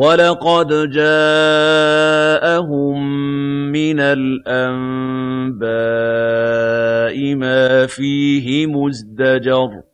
وَلَقَدْ جَاءَهُم مِّنَ الْأَنبَاءِ مَا فِيهِ مُزْدَجَرٌ